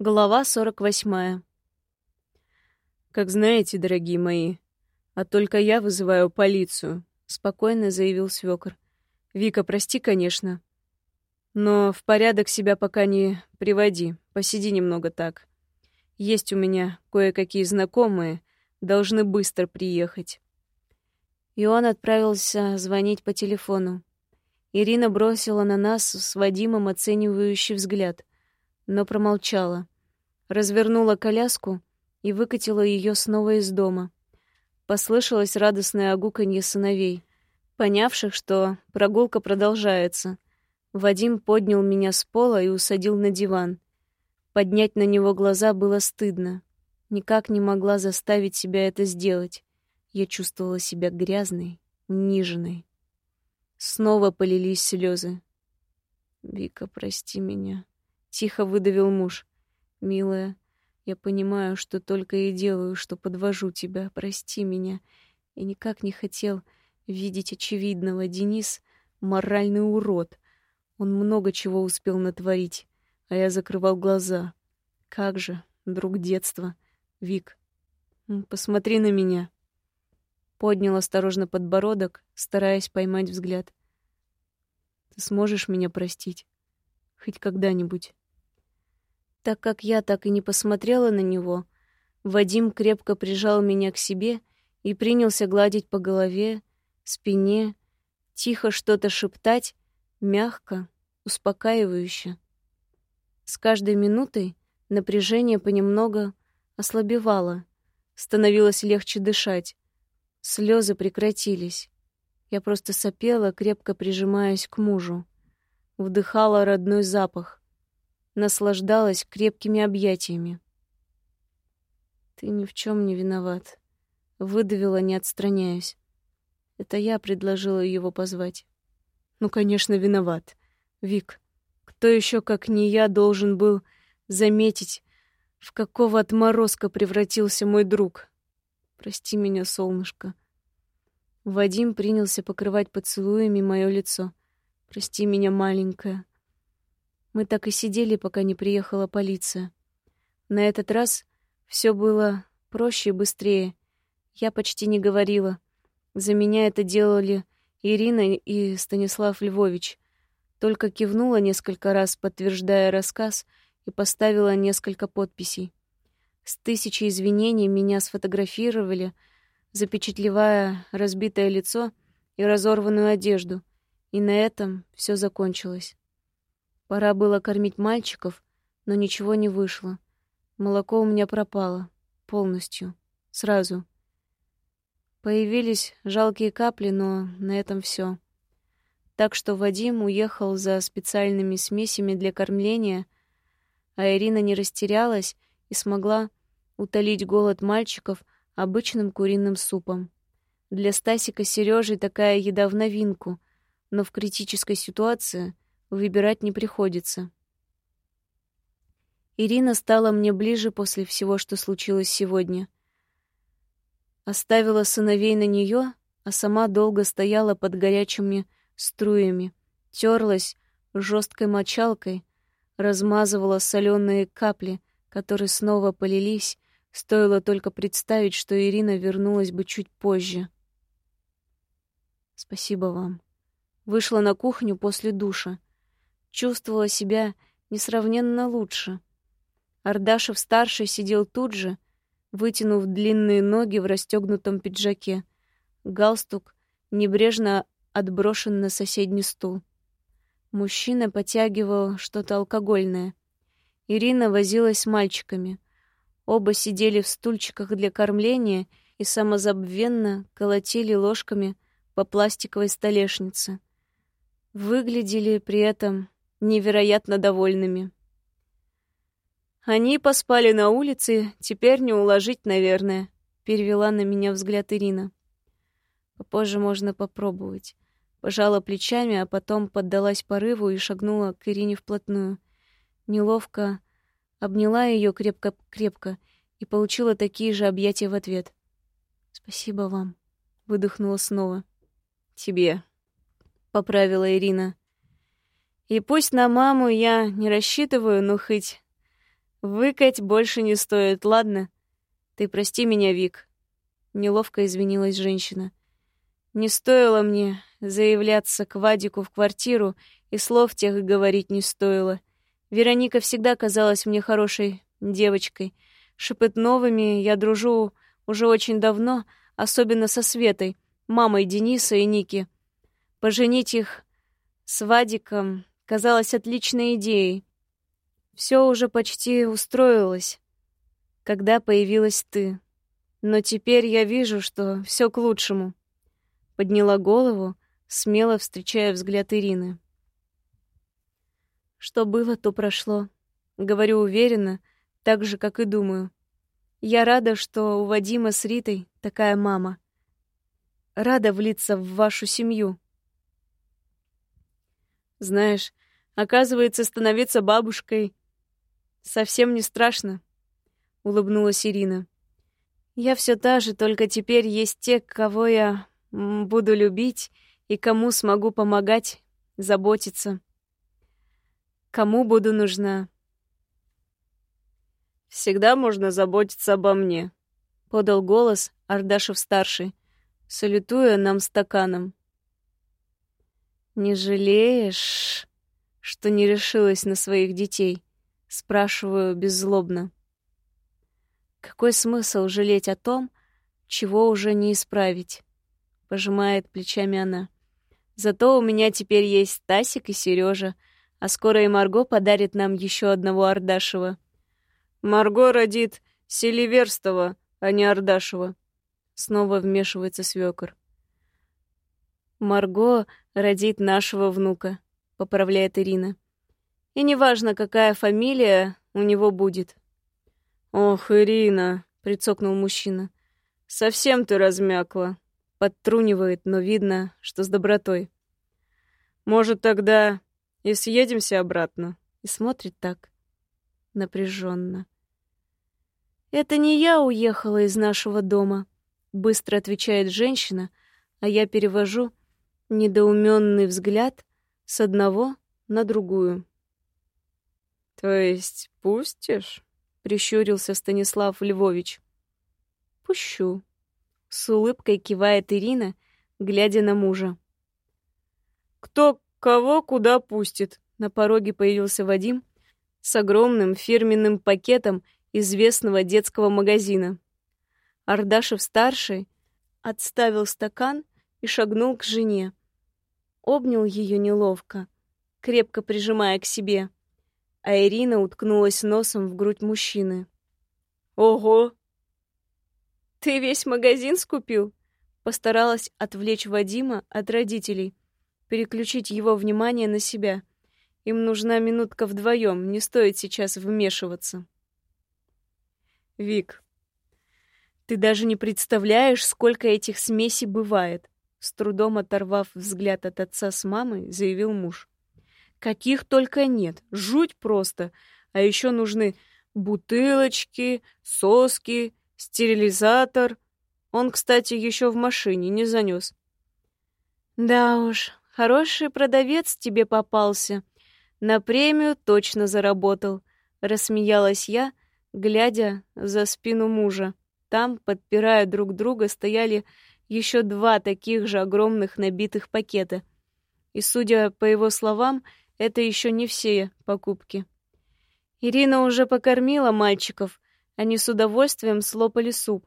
Глава 48. «Как знаете, дорогие мои, а только я вызываю полицию», — спокойно заявил свёкор. «Вика, прости, конечно, но в порядок себя пока не приводи, посиди немного так. Есть у меня кое-какие знакомые, должны быстро приехать». И он отправился звонить по телефону. Ирина бросила на нас с Вадимом оценивающий взгляд — но промолчала. Развернула коляску и выкатила ее снова из дома. Послышалось радостное огуканье сыновей, понявших, что прогулка продолжается. Вадим поднял меня с пола и усадил на диван. Поднять на него глаза было стыдно. Никак не могла заставить себя это сделать. Я чувствовала себя грязной, униженной. Снова полились слезы. «Вика, прости меня», Тихо выдавил муж. «Милая, я понимаю, что только и делаю, что подвожу тебя. Прости меня. Я никак не хотел видеть очевидного. Денис — моральный урод. Он много чего успел натворить, а я закрывал глаза. Как же, друг детства. Вик, посмотри на меня». Поднял осторожно подбородок, стараясь поймать взгляд. «Ты сможешь меня простить? Хоть когда-нибудь?» Так как я так и не посмотрела на него, Вадим крепко прижал меня к себе и принялся гладить по голове, спине, тихо что-то шептать, мягко, успокаивающе. С каждой минутой напряжение понемногу ослабевало, становилось легче дышать. Слезы прекратились. Я просто сопела, крепко прижимаясь к мужу. Вдыхала родной запах наслаждалась крепкими объятиями. «Ты ни в чем не виноват», — выдавила, не отстраняясь. Это я предложила его позвать. «Ну, конечно, виноват. Вик, кто еще, как не я, должен был заметить, в какого отморозка превратился мой друг? Прости меня, солнышко». Вадим принялся покрывать поцелуями мое лицо. «Прости меня, маленькая. Мы так и сидели, пока не приехала полиция. На этот раз все было проще и быстрее. Я почти не говорила. За меня это делали Ирина и Станислав Львович. Только кивнула несколько раз, подтверждая рассказ, и поставила несколько подписей. С тысячей извинений меня сфотографировали, запечатлевая разбитое лицо и разорванную одежду, и на этом все закончилось. Пора было кормить мальчиков, но ничего не вышло. Молоко у меня пропало. Полностью. Сразу. Появились жалкие капли, но на этом все. Так что Вадим уехал за специальными смесями для кормления, а Ирина не растерялась и смогла утолить голод мальчиков обычным куриным супом. Для Стасика Сережи такая еда в новинку, но в критической ситуации — Выбирать не приходится. Ирина стала мне ближе после всего, что случилось сегодня. Оставила сыновей на нее, а сама долго стояла под горячими струями, терлась жесткой мочалкой, размазывала соленые капли, которые снова полились, стоило только представить, что Ирина вернулась бы чуть позже. Спасибо вам. Вышла на кухню после душа чувствовала себя несравненно лучше. Ардашев-старший сидел тут же, вытянув длинные ноги в расстегнутом пиджаке. Галстук небрежно отброшен на соседний стул. Мужчина потягивал что-то алкогольное. Ирина возилась с мальчиками. Оба сидели в стульчиках для кормления и самозабвенно колотили ложками по пластиковой столешнице. Выглядели при этом невероятно довольными. «Они поспали на улице, теперь не уложить, наверное», — перевела на меня взгляд Ирина. «Попозже можно попробовать». Пожала плечами, а потом поддалась порыву и шагнула к Ирине вплотную. Неловко обняла ее крепко-крепко и получила такие же объятия в ответ. «Спасибо вам», — выдохнула снова. «Тебе», — поправила Ирина. И пусть на маму я не рассчитываю, но хоть Выкать больше не стоит, ладно? Ты прости меня, Вик. Неловко извинилась женщина. Не стоило мне заявляться к Вадику в квартиру, и слов тех говорить не стоило. Вероника всегда казалась мне хорошей девочкой. Шепетновыми я дружу уже очень давно, особенно со Светой, мамой Дениса и Ники. Поженить их с Вадиком казалось отличной идеей. Все уже почти устроилось, когда появилась ты. Но теперь я вижу, что все к лучшему. Подняла голову, смело встречая взгляд Ирины. Что было, то прошло. Говорю уверенно, так же, как и думаю. Я рада, что у Вадима с Ритой такая мама. Рада влиться в вашу семью. Знаешь, оказывается, становиться бабушкой совсем не страшно, улыбнулась Ирина. Я все та же, только теперь есть те, кого я буду любить и кому смогу помогать, заботиться. Кому буду нужна. Всегда можно заботиться обо мне, подал голос Ардашев-старший, салютуя нам стаканом. Не жалеешь, что не решилась на своих детей? спрашиваю беззлобно. Какой смысл жалеть о том, чего уже не исправить? пожимает плечами она. Зато у меня теперь есть Тасик и Сережа, а скоро и Марго подарит нам еще одного Ардашева. Марго родит Селиверстова, а не Ардашева. Снова вмешивается свекор. Марго родит нашего внука, поправляет Ирина. И неважно, какая фамилия у него будет. Ох, Ирина, прицокнул мужчина. Совсем ты размякла. Подтрунивает, но видно, что с добротой. Может, тогда и съедемся обратно. И смотрит так напряженно. «Это не я уехала из нашего дома», — быстро отвечает женщина, а я перевожу недоуменный взгляд с одного на другую. «То есть пустишь?» — прищурился Станислав Львович. «Пущу», — с улыбкой кивает Ирина, глядя на мужа. «Кто кого куда пустит?» На пороге появился Вадим с огромным фирменным пакетом известного детского магазина. Ардашев-старший отставил стакан и шагнул к жене. Обнял ее неловко, крепко прижимая к себе, а Ирина уткнулась носом в грудь мужчины. «Ого! Ты весь магазин скупил?» Постаралась отвлечь Вадима от родителей, переключить его внимание на себя. Им нужна минутка вдвоем, не стоит сейчас вмешиваться. Вик, ты даже не представляешь, сколько этих смесей бывает, с трудом оторвав взгляд от отца с мамой, заявил муж. Каких только нет, жуть просто. А еще нужны бутылочки, соски, стерилизатор. Он, кстати, еще в машине не занес. Да уж, хороший продавец тебе попался. На премию точно заработал, рассмеялась я, глядя за спину мужа. Там, подпирая друг друга, стояли еще два таких же огромных набитых пакета. И, судя по его словам, это еще не все покупки. Ирина уже покормила мальчиков, они с удовольствием слопали суп.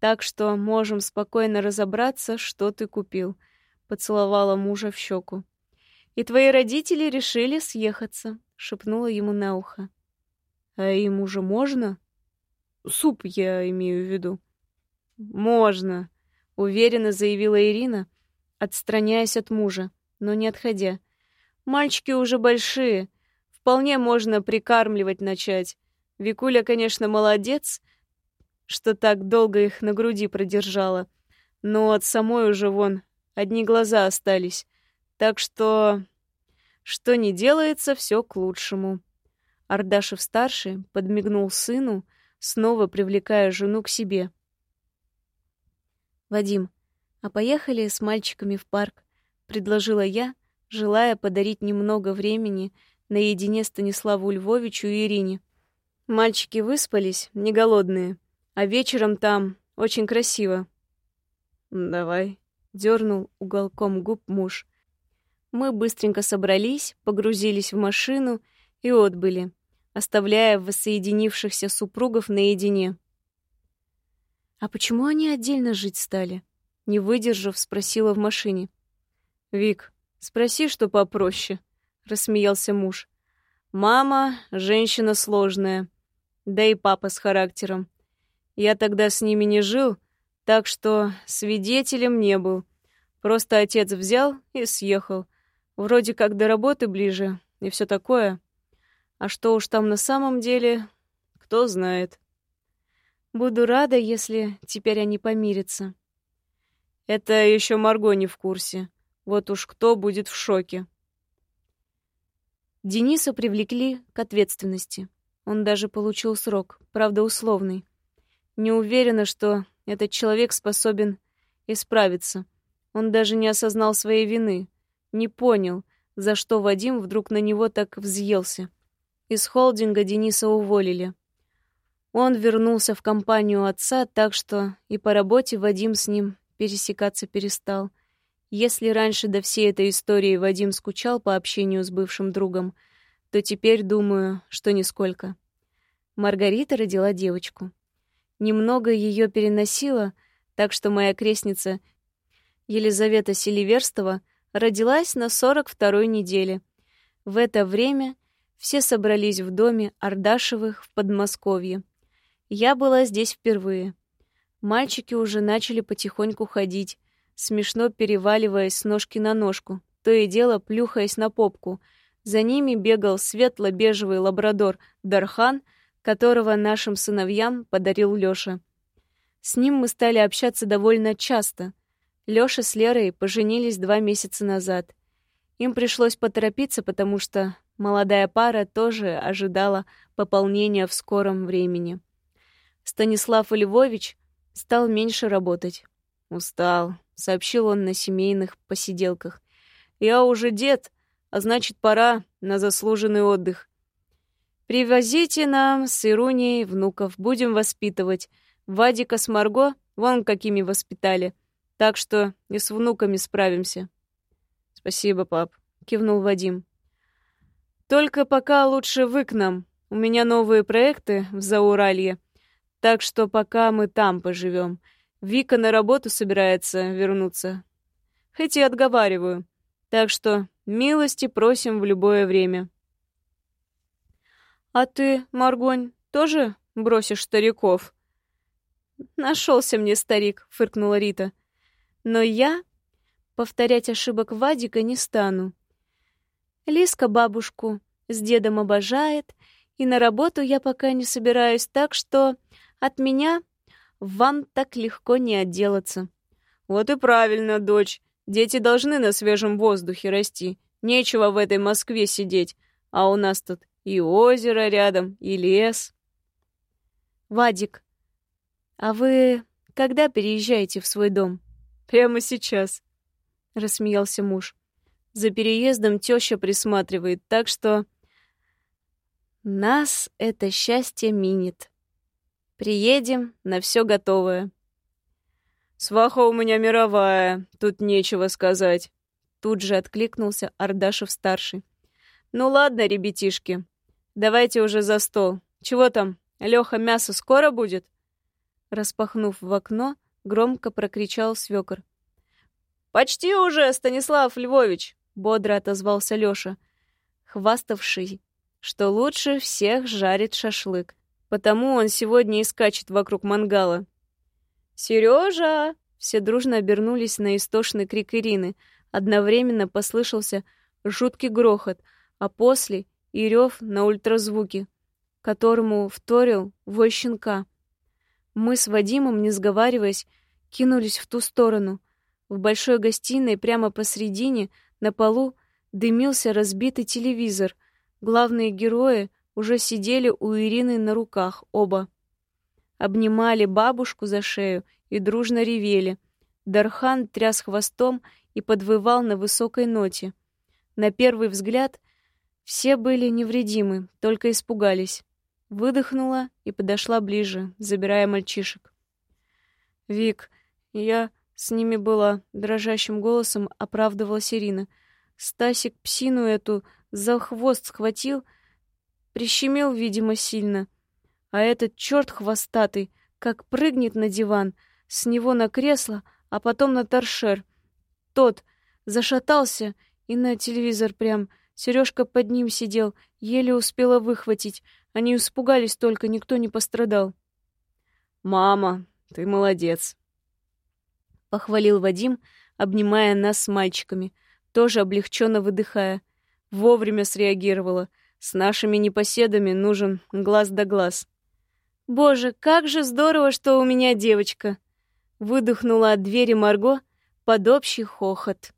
Так что можем спокойно разобраться, что ты купил. Поцеловала мужа в щеку. И твои родители решили съехаться, шепнула ему на ухо. А им уже можно? Суп я имею в виду. Можно, уверенно заявила Ирина, отстраняясь от мужа, но не отходя. Мальчики уже большие, вполне можно прикармливать начать. Викуля, конечно, молодец, что так долго их на груди продержала, но от самой уже вон одни глаза остались. Так что что не делается, все к лучшему. Ардашев-старший подмигнул сыну, снова привлекая жену к себе. «Вадим, а поехали с мальчиками в парк?» — предложила я, желая подарить немного времени наедине Станиславу Львовичу и Ирине. Мальчики выспались, не голодные, а вечером там очень красиво. Давай, дернул уголком губ муж. Мы быстренько собрались, погрузились в машину и отбыли, оставляя воссоединившихся супругов наедине. «А почему они отдельно жить стали?» Не выдержав, спросила в машине. «Вик, спроси, что попроще», — рассмеялся муж. «Мама — женщина сложная, да и папа с характером. Я тогда с ними не жил, так что свидетелем не был. Просто отец взял и съехал. Вроде как до работы ближе и все такое. А что уж там на самом деле, кто знает. Буду рада, если теперь они помирятся. Это еще Марго не в курсе. Вот уж кто будет в шоке. Дениса привлекли к ответственности. Он даже получил срок, правда условный. Не уверена, что этот человек способен исправиться. Он даже не осознал своей вины, не понял, за что Вадим вдруг на него так взъелся. Из холдинга Дениса уволили. Он вернулся в компанию отца, так что и по работе Вадим с ним пересекаться перестал. Если раньше до всей этой истории Вадим скучал по общению с бывшим другом, то теперь думаю, что нисколько. Маргарита родила девочку. Немного ее переносила, так что моя крестница Елизавета Селиверстова родилась на 42-й неделе. В это время все собрались в доме Ардашевых в Подмосковье. Я была здесь впервые. Мальчики уже начали потихоньку ходить, смешно переваливаясь с ножки на ножку, то и дело плюхаясь на попку. За ними бегал светло-бежевый лабрадор Дархан, которого нашим сыновьям подарил Лёша. С ним мы стали общаться довольно часто. Лёша с Лерой поженились два месяца назад. Им пришлось поторопиться, потому что молодая пара тоже ожидала пополнения в скором времени. Станислав Львович стал меньше работать. «Устал», — сообщил он на семейных посиделках. «Я уже дед, а значит, пора на заслуженный отдых. Привозите нам с Ируней внуков, будем воспитывать. Вадика с Марго вон какими воспитали. Так что и с внуками справимся». «Спасибо, пап», — кивнул Вадим. «Только пока лучше вы к нам. У меня новые проекты в Зауралье. Так что пока мы там поживем. Вика на работу собирается вернуться. Хоть и отговариваю. Так что милости просим в любое время. А ты, Маргонь, тоже бросишь стариков? Нашелся мне старик, фыркнула Рита. Но я повторять ошибок Вадика не стану. Лиска бабушку с дедом обожает, и на работу я пока не собираюсь, так что от меня вам так легко не отделаться. Вот и правильно, дочь. Дети должны на свежем воздухе расти. Нечего в этой Москве сидеть. А у нас тут и озеро рядом, и лес. Вадик, а вы когда переезжаете в свой дом? Прямо сейчас, рассмеялся муж. За переездом теща присматривает, так что нас это счастье минит. Приедем на все готовое. Сваха у меня мировая, тут нечего сказать. Тут же откликнулся Ардашев-старший. Ну ладно, ребятишки, давайте уже за стол. Чего там, Леха, мясо скоро будет? Распахнув в окно, громко прокричал свекор. «Почти уже, Станислав Львович!» — бодро отозвался Лёша, хваставший, что лучше всех жарит шашлык. Потому он сегодня и скачет вокруг мангала. «Сережа!» Все дружно обернулись на истошный крик Ирины. Одновременно послышался жуткий грохот, а после и рев на ультразвуке, которому вторил вой щенка. Мы с Вадимом, не сговариваясь, кинулись в ту сторону. В большой гостиной прямо посредине, на полу, дымился разбитый телевизор. Главные герои уже сидели у Ирины на руках оба. Обнимали бабушку за шею и дружно ревели. Дархан тряс хвостом и подвывал на высокой ноте. На первый взгляд все были невредимы, только испугались. Выдохнула и подошла ближе, забирая мальчишек. «Вик, я с ними была», — дрожащим голосом оправдывалась Ирина. «Стасик псину эту за хвост схватил, прищемил, видимо, сильно. А этот черт хвостатый, как прыгнет на диван, с него на кресло, а потом на торшер. Тот зашатался и на телевизор прям. Сережка под ним сидел, еле успела выхватить. Они испугались только, никто не пострадал. «Мама, ты молодец!» Похвалил Вадим, обнимая нас с мальчиками, тоже облегченно выдыхая. Вовремя среагировала. С нашими непоседами нужен глаз да глаз. «Боже, как же здорово, что у меня девочка!» Выдохнула от двери Марго под общий хохот.